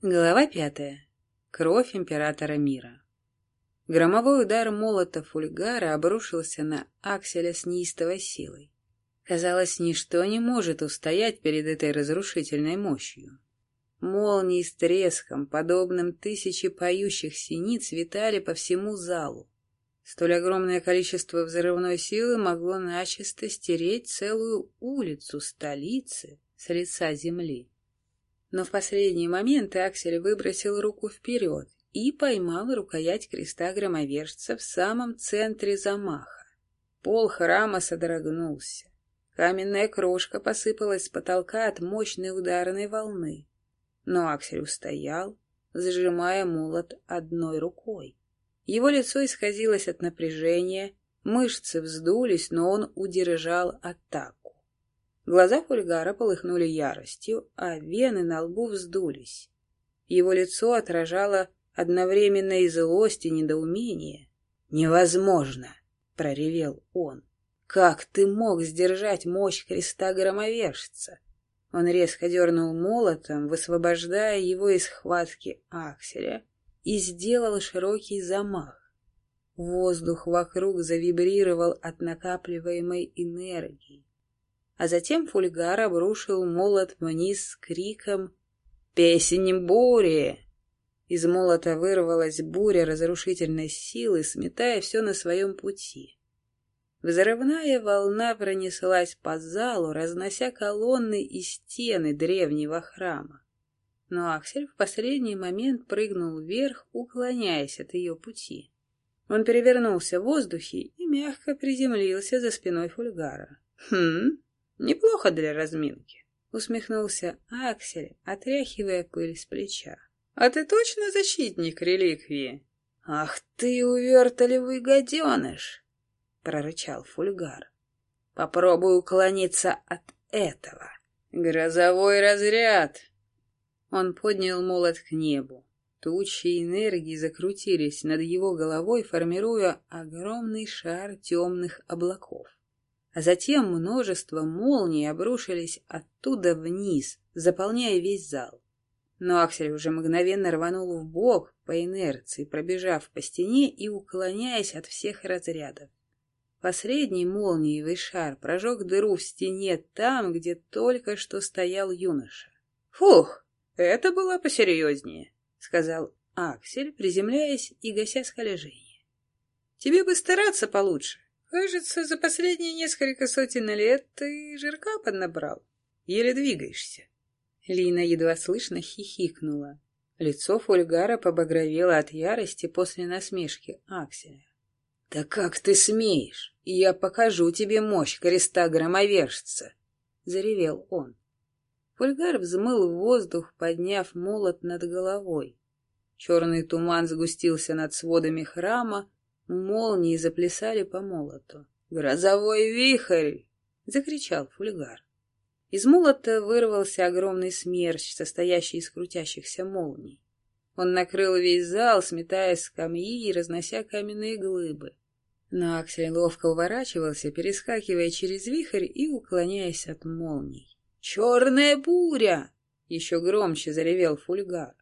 Глава пятая. Кровь императора мира. Громовой удар молота Фульгара обрушился на Акселя с неистовой силой. Казалось, ничто не может устоять перед этой разрушительной мощью. Молнии с треском, подобным тысяче поющих синиц, витали по всему залу. Столь огромное количество взрывной силы могло начисто стереть целую улицу столицы с лица земли. Но в последний момент Аксель выбросил руку вперед и поймал рукоять креста громовержца в самом центре замаха. Пол храма содрогнулся. Каменная крошка посыпалась с потолка от мощной ударной волны. Но Аксель устоял, зажимая молот одной рукой. Его лицо исказилось от напряжения, мышцы вздулись, но он удержал атаку. Глаза Фульгара полыхнули яростью, а вены на лбу вздулись. Его лицо отражало одновременно и злость, и недоумение. «Невозможно!» — проревел он. «Как ты мог сдержать мощь креста громовержца?» Он резко дернул молотом, высвобождая его из хватки акселя, и сделал широкий замах. Воздух вокруг завибрировал от накапливаемой энергии а затем Фульгар обрушил молот вниз с криком «Песень бури!». Из молота вырвалась буря разрушительной силы, сметая все на своем пути. Взрывная волна пронеслась по залу, разнося колонны и стены древнего храма. Но Аксель в последний момент прыгнул вверх, уклоняясь от ее пути. Он перевернулся в воздухе и мягко приземлился за спиной Фульгара. «Хм, Неплохо для разминки, усмехнулся Аксель, отряхивая пыль с плеча. А ты точно защитник реликвии? Ах ты, увертливый гаденыш! прорычал Фульгар. Попробуй уклониться от этого. Грозовой разряд! Он поднял молот к небу. Тучи энергии закрутились над его головой, формируя огромный шар темных облаков а затем множество молний обрушились оттуда вниз, заполняя весь зал. Но Аксель уже мгновенно рванул в бок по инерции, пробежав по стене и уклоняясь от всех разрядов. Последний молниевый шар прожег дыру в стене там, где только что стоял юноша. «Фух, это было посерьезнее», — сказал Аксель, приземляясь и гася скольжение. «Тебе бы стараться получше. Кажется, за последние несколько сотен лет ты жирка поднабрал. Еле двигаешься. Лина едва слышно хихикнула. Лицо Фольгара побагровело от ярости после насмешки Акселя. «Да как ты смеешь? Я покажу тебе мощь креста громовержца!» — заревел он. Фольгар взмыл в воздух, подняв молот над головой. Черный туман сгустился над сводами храма, Молнии заплясали по молоту. «Грозовой вихрь!» — закричал Фульгар. Из молота вырвался огромный смерч, состоящий из крутящихся молний. Он накрыл весь зал, сметая скамьи и разнося каменные глыбы. Но Аксель ловко уворачивался, перескакивая через вихрь и уклоняясь от молний. «Черная буря!» — еще громче заревел Фульгар.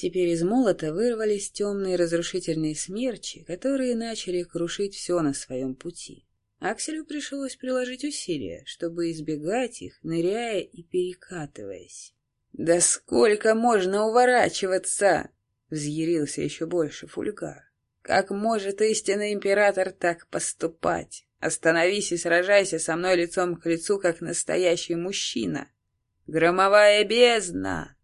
Теперь из молота вырвались темные разрушительные смерчи, которые начали крушить все на своем пути. Акселю пришлось приложить усилия, чтобы избегать их, ныряя и перекатываясь. «Да сколько можно уворачиваться!» — взъярился еще больше Фульгар. «Как может истинный император так поступать? Остановись и сражайся со мной лицом к лицу, как настоящий мужчина! Громовая бездна!»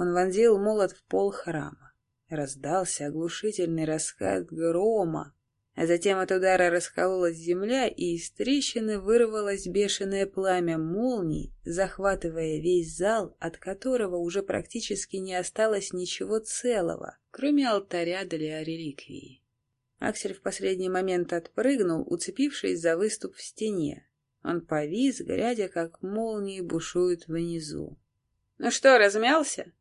Он вонзил молот в пол храма. Раздался оглушительный раскат грома, а затем от удара раскололась земля, и из трещины вырвалось бешеное пламя молний, захватывая весь зал, от которого уже практически не осталось ничего целого, кроме алтаря для реликвии. Аксель в последний момент отпрыгнул, уцепившись за выступ в стене. Он повис, глядя, как молнии бушуют внизу. «Ну что, размялся?» —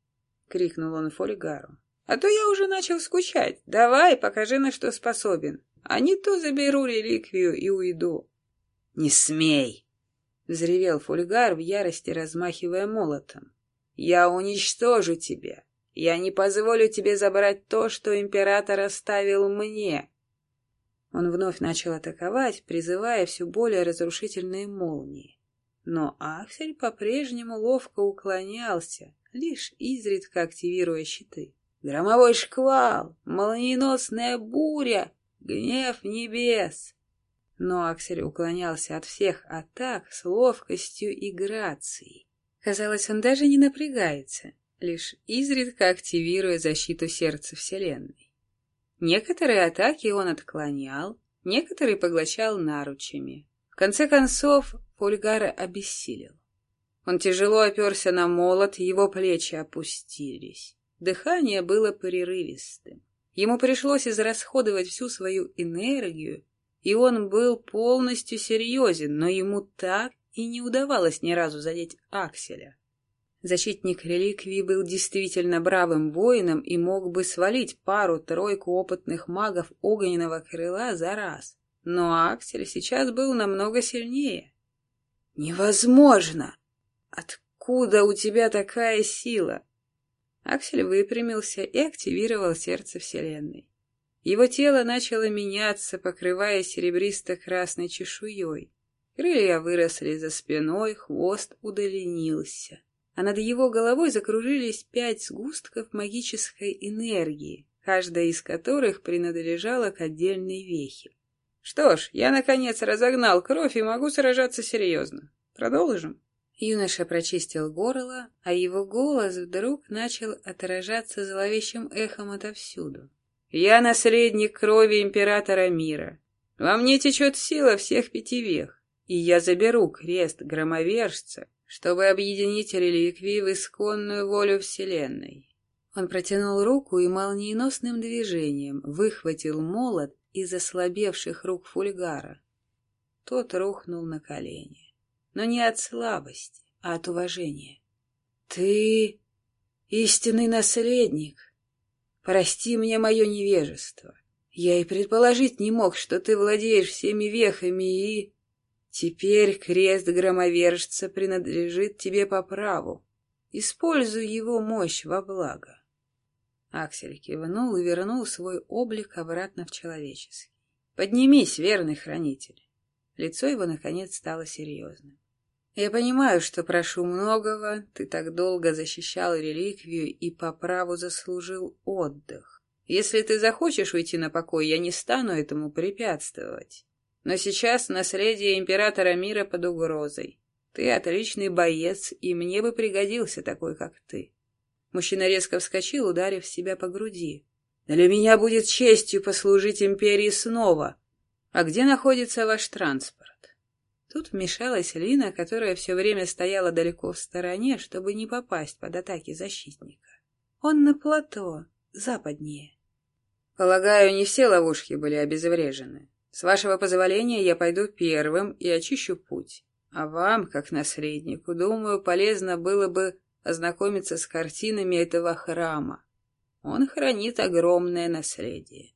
крикнул он Фольгару. «А то я уже начал скучать. Давай, покажи, на что способен. А не то заберу реликвию и уйду». «Не смей!» — взревел Фульгар в ярости, размахивая молотом. «Я уничтожу тебя, Я не позволю тебе забрать то, что император оставил мне. Он вновь начал атаковать, призывая все более разрушительные молнии. Но Аксель по-прежнему ловко уклонялся, лишь изредка активируя щиты. Громовой шквал, молниеносная буря, гнев небес. Но Аксель уклонялся от всех атак с ловкостью и грацией. Казалось, он даже не напрягается, лишь изредка активируя защиту сердца Вселенной. Некоторые атаки он отклонял, некоторые поглощал наручами. В конце концов, Пульгара обессилел. Он тяжело оперся на молот, его плечи опустились. Дыхание было прерывистым. Ему пришлось израсходовать всю свою энергию, и он был полностью серьезен, но ему так и не удавалось ни разу задеть Акселя. Защитник реликвии был действительно бравым воином и мог бы свалить пару-тройку опытных магов огненного крыла за раз. Но Аксель сейчас был намного сильнее. «Невозможно! Откуда у тебя такая сила?» Аксель выпрямился и активировал сердце Вселенной. Его тело начало меняться, покрываясь серебристо-красной чешуей. Крылья выросли за спиной, хвост удлинился. А над его головой закружились пять сгустков магической энергии, каждая из которых принадлежала к отдельной вехе. Что ж, я, наконец, разогнал кровь и могу сражаться серьезно. Продолжим? Юноша прочистил горло, а его голос вдруг начал отражаться зловещим эхом отовсюду. «Я наследник крови императора мира. Во мне течет сила всех пяти вех, и я заберу крест громовержца, чтобы объединить реликвии в исконную волю Вселенной». Он протянул руку и молниеносным движением выхватил молот из ослабевших рук Фульгара. Тот рухнул на колени но не от слабости, а от уважения. Ты истинный наследник. Прости мне мое невежество. Я и предположить не мог, что ты владеешь всеми вехами и... Теперь крест громовержца принадлежит тебе по праву. Используй его мощь во благо. Аксель кивнул и вернул свой облик обратно в человеческий. Поднимись, верный хранитель. Лицо его, наконец, стало серьезным. «Я понимаю, что прошу многого, ты так долго защищал реликвию и по праву заслужил отдых. Если ты захочешь уйти на покой, я не стану этому препятствовать. Но сейчас наследие императора мира под угрозой. Ты отличный боец, и мне бы пригодился такой, как ты». Мужчина резко вскочил, ударив себя по груди. «Для меня будет честью послужить империи снова», «А где находится ваш транспорт?» Тут вмешалась Лина, которая все время стояла далеко в стороне, чтобы не попасть под атаки защитника. «Он на плато, западнее». «Полагаю, не все ловушки были обезврежены. С вашего позволения я пойду первым и очищу путь. А вам, как наследнику, думаю, полезно было бы ознакомиться с картинами этого храма. Он хранит огромное наследие.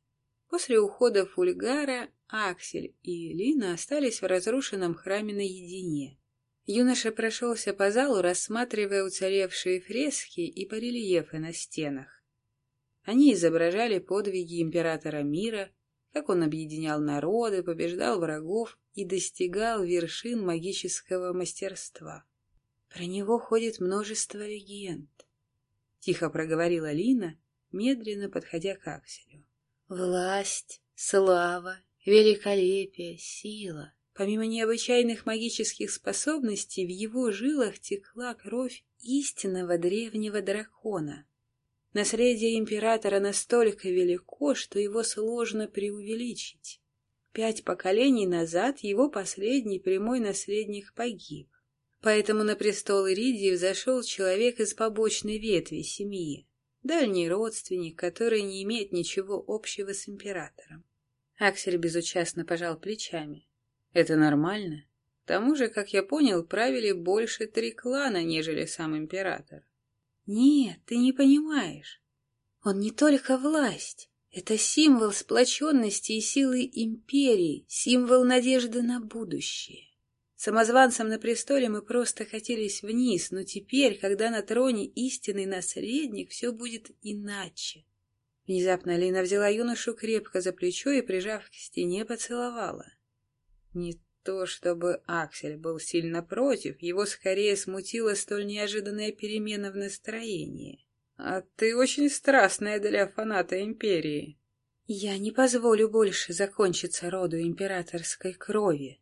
После ухода Фульгара Аксель и Лина остались в разрушенном храме наедине. Юноша прошелся по залу, рассматривая уцелевшие фрески и барельефы на стенах. Они изображали подвиги императора мира, как он объединял народы, побеждал врагов и достигал вершин магического мастерства. Про него ходит множество легенд. Тихо проговорила Лина, медленно подходя к Акселю. Власть, слава великолепие, сила. Помимо необычайных магических способностей, в его жилах текла кровь истинного древнего дракона. Наследие императора настолько велико, что его сложно преувеличить. Пять поколений назад его последний прямой наследник погиб. Поэтому на престол Иридии взошел человек из побочной ветви семьи, дальний родственник, который не имеет ничего общего с императором. Аксель безучастно пожал плечами. Это нормально. К тому же, как я понял, правили больше три клана, нежели сам император. Нет, ты не понимаешь. Он не только власть. Это символ сплоченности и силы империи, символ надежды на будущее. Самозванцам на престоле мы просто катились вниз, но теперь, когда на троне истинный наследник, все будет иначе. Внезапно Лина взяла юношу крепко за плечо и, прижав к стене, поцеловала. Не то чтобы Аксель был сильно против, его скорее смутила столь неожиданная перемена в настроении. «А ты очень страстная для фаната Империи». «Я не позволю больше закончиться роду императорской крови».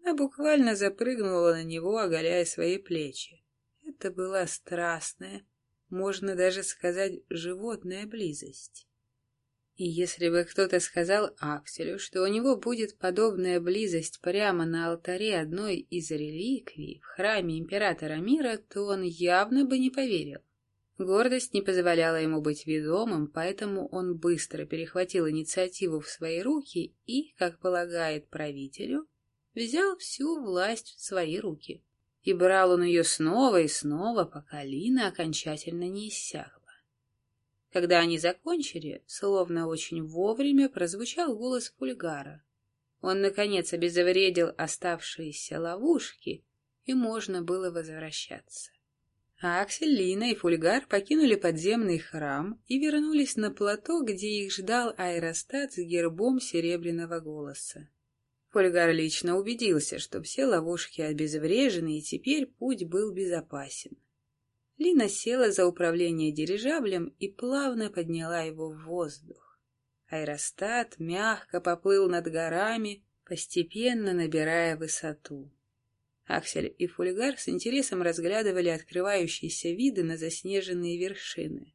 Она буквально запрыгнула на него, оголяя свои плечи. Это была страстная, можно даже сказать, животная близость. И если бы кто-то сказал Акселю, что у него будет подобная близость прямо на алтаре одной из реликвий в храме императора мира, то он явно бы не поверил. Гордость не позволяла ему быть ведомым, поэтому он быстро перехватил инициативу в свои руки и, как полагает правителю, взял всю власть в свои руки. И брал он ее снова и снова, пока Лина окончательно не иссякла. Когда они закончили, словно очень вовремя прозвучал голос Пульгара. Он, наконец, обезвредил оставшиеся ловушки, и можно было возвращаться. А Аксель, Лина и Фульгар покинули подземный храм и вернулись на плато, где их ждал аэростат с гербом серебряного голоса. Фульгар лично убедился, что все ловушки обезврежены, и теперь путь был безопасен. Лина села за управление дирижаблем и плавно подняла его в воздух. Аэростат мягко поплыл над горами, постепенно набирая высоту. Аксель и Фульгар с интересом разглядывали открывающиеся виды на заснеженные вершины.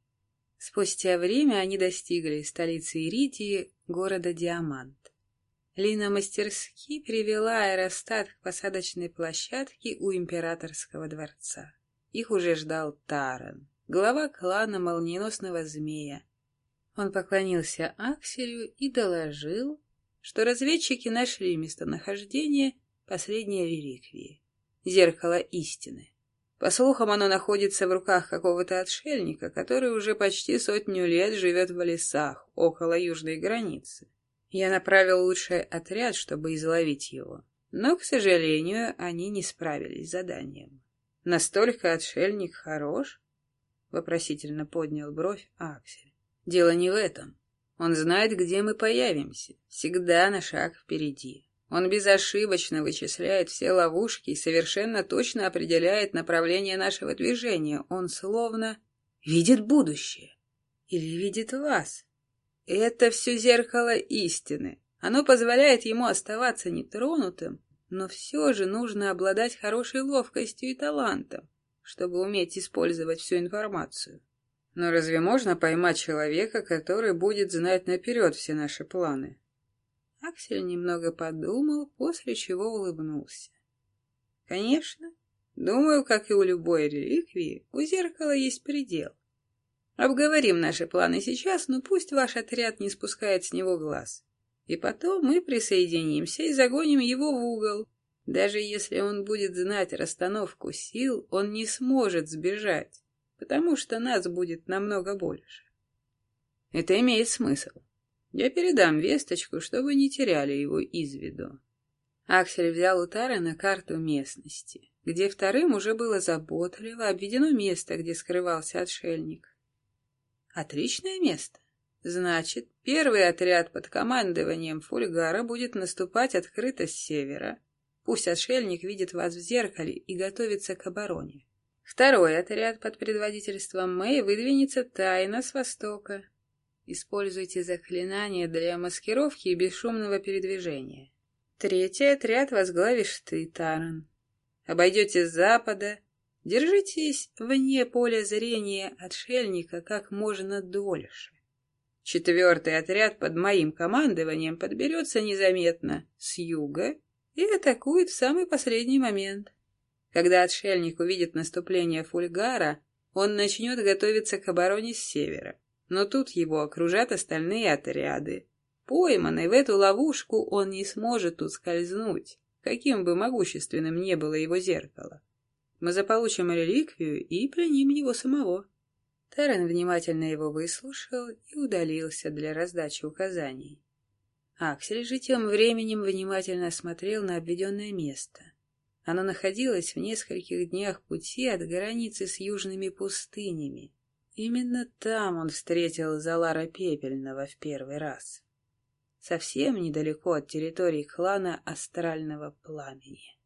Спустя время они достигли столицы Иридии, города Диамант. Лина мастерски привела аэростат к посадочной площадке у императорского дворца. Их уже ждал Таран, глава клана молниеносного змея. Он поклонился Акселю и доложил, что разведчики нашли местонахождение последней реликвии — зеркало истины. По слухам, оно находится в руках какого-то отшельника, который уже почти сотню лет живет в лесах, около южной границы. Я направил лучший отряд, чтобы изловить его. Но, к сожалению, они не справились с заданием. Настолько отшельник хорош? Вопросительно поднял бровь Аксель. Дело не в этом. Он знает, где мы появимся. Всегда на шаг впереди. Он безошибочно вычисляет все ловушки и совершенно точно определяет направление нашего движения. Он словно видит будущее. Или видит вас. Это все зеркало истины. Оно позволяет ему оставаться нетронутым, но все же нужно обладать хорошей ловкостью и талантом, чтобы уметь использовать всю информацию. Но разве можно поймать человека, который будет знать наперед все наши планы? Аксель немного подумал, после чего улыбнулся. Конечно. Думаю, как и у любой реликвии, у зеркала есть предел. Обговорим наши планы сейчас, но пусть ваш отряд не спускает с него глаз. И потом мы присоединимся и загоним его в угол. Даже если он будет знать расстановку сил, он не сможет сбежать, потому что нас будет намного больше. Это имеет смысл. Я передам весточку, чтобы не теряли его из виду. Аксель взял у Тарана карту местности, где вторым уже было заботливо обведено место, где скрывался отшельник. Отличное место. Значит, первый отряд под командованием Фульгара будет наступать открыто с севера. Пусть отшельник видит вас в зеркале и готовится к обороне. Второй отряд под предводительством Мэй выдвинется тайно с востока. Используйте заклинания для маскировки и бесшумного передвижения. Третий отряд возглавишь ты, Таран. Обойдете с запада Держитесь вне поля зрения отшельника как можно дольше. Четвертый отряд под моим командованием подберется незаметно с юга и атакует в самый последний момент. Когда отшельник увидит наступление Фульгара, он начнет готовиться к обороне с севера. Но тут его окружат остальные отряды. Пойманный в эту ловушку, он не сможет ускользнуть, каким бы могущественным не было его зеркало. Мы заполучим реликвию и пленим его самого. Террен внимательно его выслушал и удалился для раздачи указаний. Аксель же тем временем внимательно смотрел на обведенное место. Оно находилось в нескольких днях пути от границы с южными пустынями. Именно там он встретил Залара Пепельного в первый раз. Совсем недалеко от территории клана Астрального Пламени.